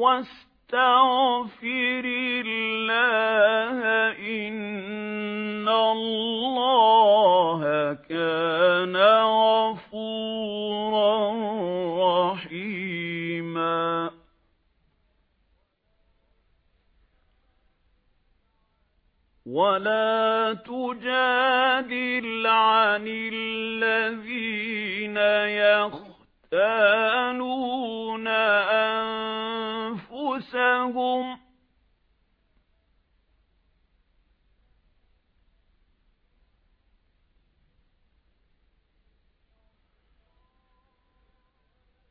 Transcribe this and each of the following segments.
وَاسْتَغْفِرِ اللَّهَ إِنَّ اللَّهَ كَانَ غَفُورًا رَّحِيمًا. وَلَا تُجَادِلْ عَنِ الَّذِينَ يَخْتَانُونَ أَنفُسَهُمْ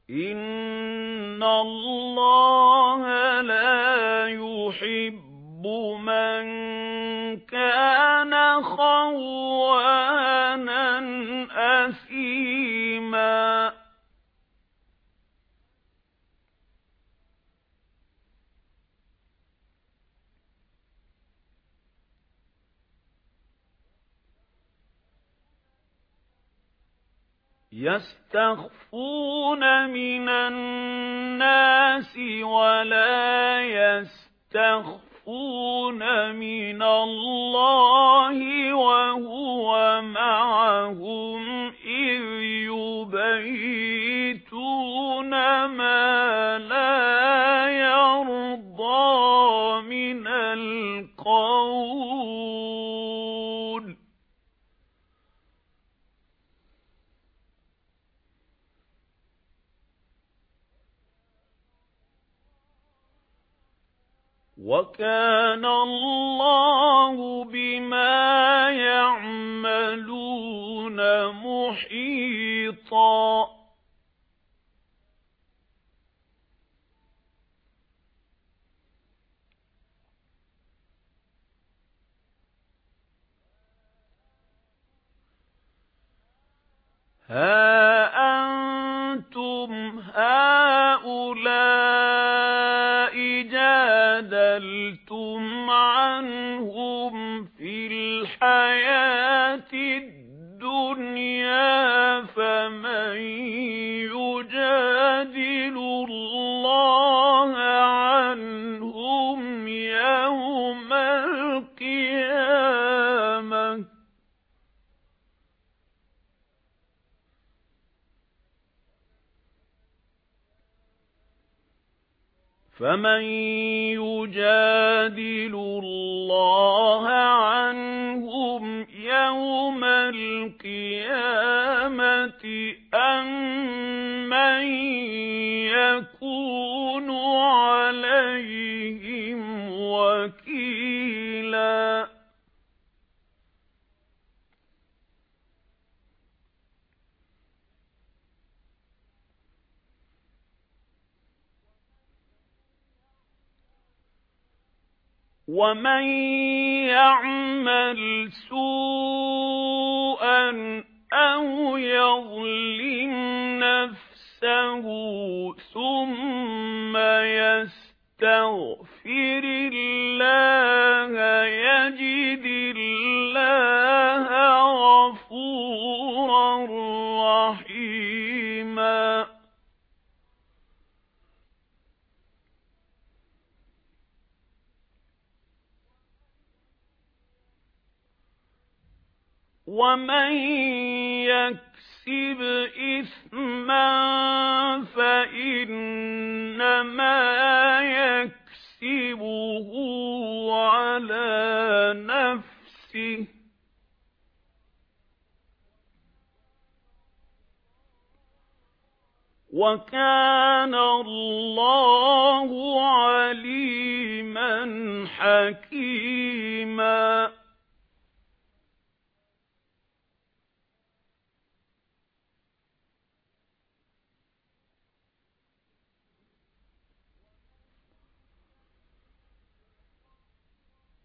إِنَّ اللَّهَ يَسْتَخْفُونَ مِنَ النَّاسِ وَلَا يَسْتَخْفُونَ مِنَ اللَّهِ وَهُوَ مَعَهُمْ إِذْ يُبَيِّتُونَ مَا لَا وَكَانَ اللَّهُ بِمَا يَعْمَلُونَ مُحِيطًا. هَا الْحَيَاةِ الدُّنْيَا فَمَن يُجَادِلُ اللَّهَ عَنْهُمْ يَوْمَ الْقِيَامَةِ. فَمَن يُجَادِلُ اللَّهَ وَمَن يَعْمَلْ سُوءًا أَوْ يَظْلِمْ نَفْسَهُ ثُمَّ يَسْتَغْفِرِ وَمَن يَكْسِبْ إِثْمًا فَإِنَّمَا يَكْسِبُهُ عَلَى نَفْسِهِ وَكَانَ اللَّهُ عَلِيمًا حَكِيمًا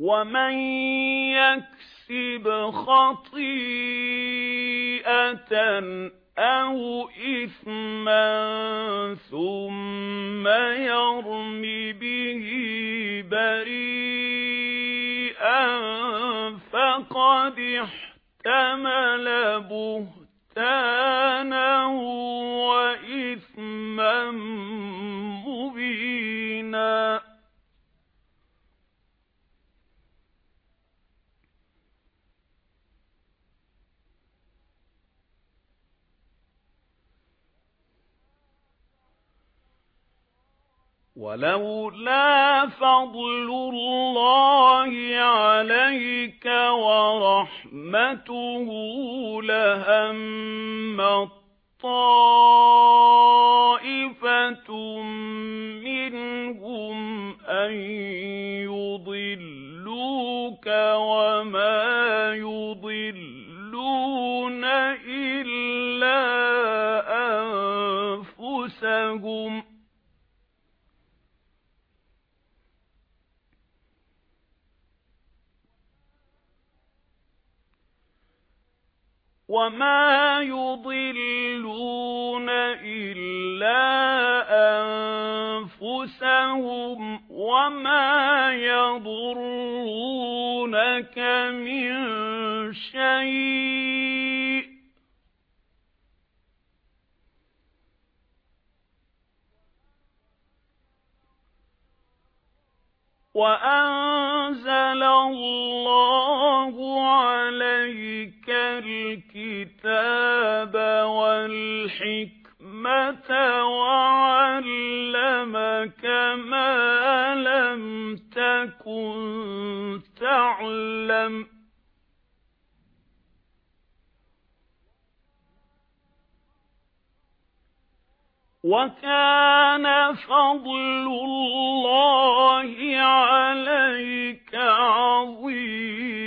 وَمَن يَكْسِبْ خَطِيئَةً أَوْ إِثْمًا ثُمَّ يَرْمِ بِهِ بَرِيئًا فَقَدِ احْتَمَلَ بُهْتَانًا وَإِثْمًا وَلَوْلَا فَضْلُ اللَّهِ عَلَيْكَ وَرَحْمَتُهُ لَهَمَّ طَائِفَةٌ مِنْهُمْ أَنْ وَمَا يُضِلُّونَ إِلَّا أَنفُسَهُمْ وَمَا يَضُرُّونَكَ مِنْ وَأَنزَلَ اللَّهُ عَلَيْكَ الْكِتَابَ وَالْحِكْمَةَ وَعَلَّمَكَ مَا لَمْ تَكُنْ تَعْلَمُ وَكَانَ فَضْلُ اللَّهِ عَلَيْكَ عَظِيمًا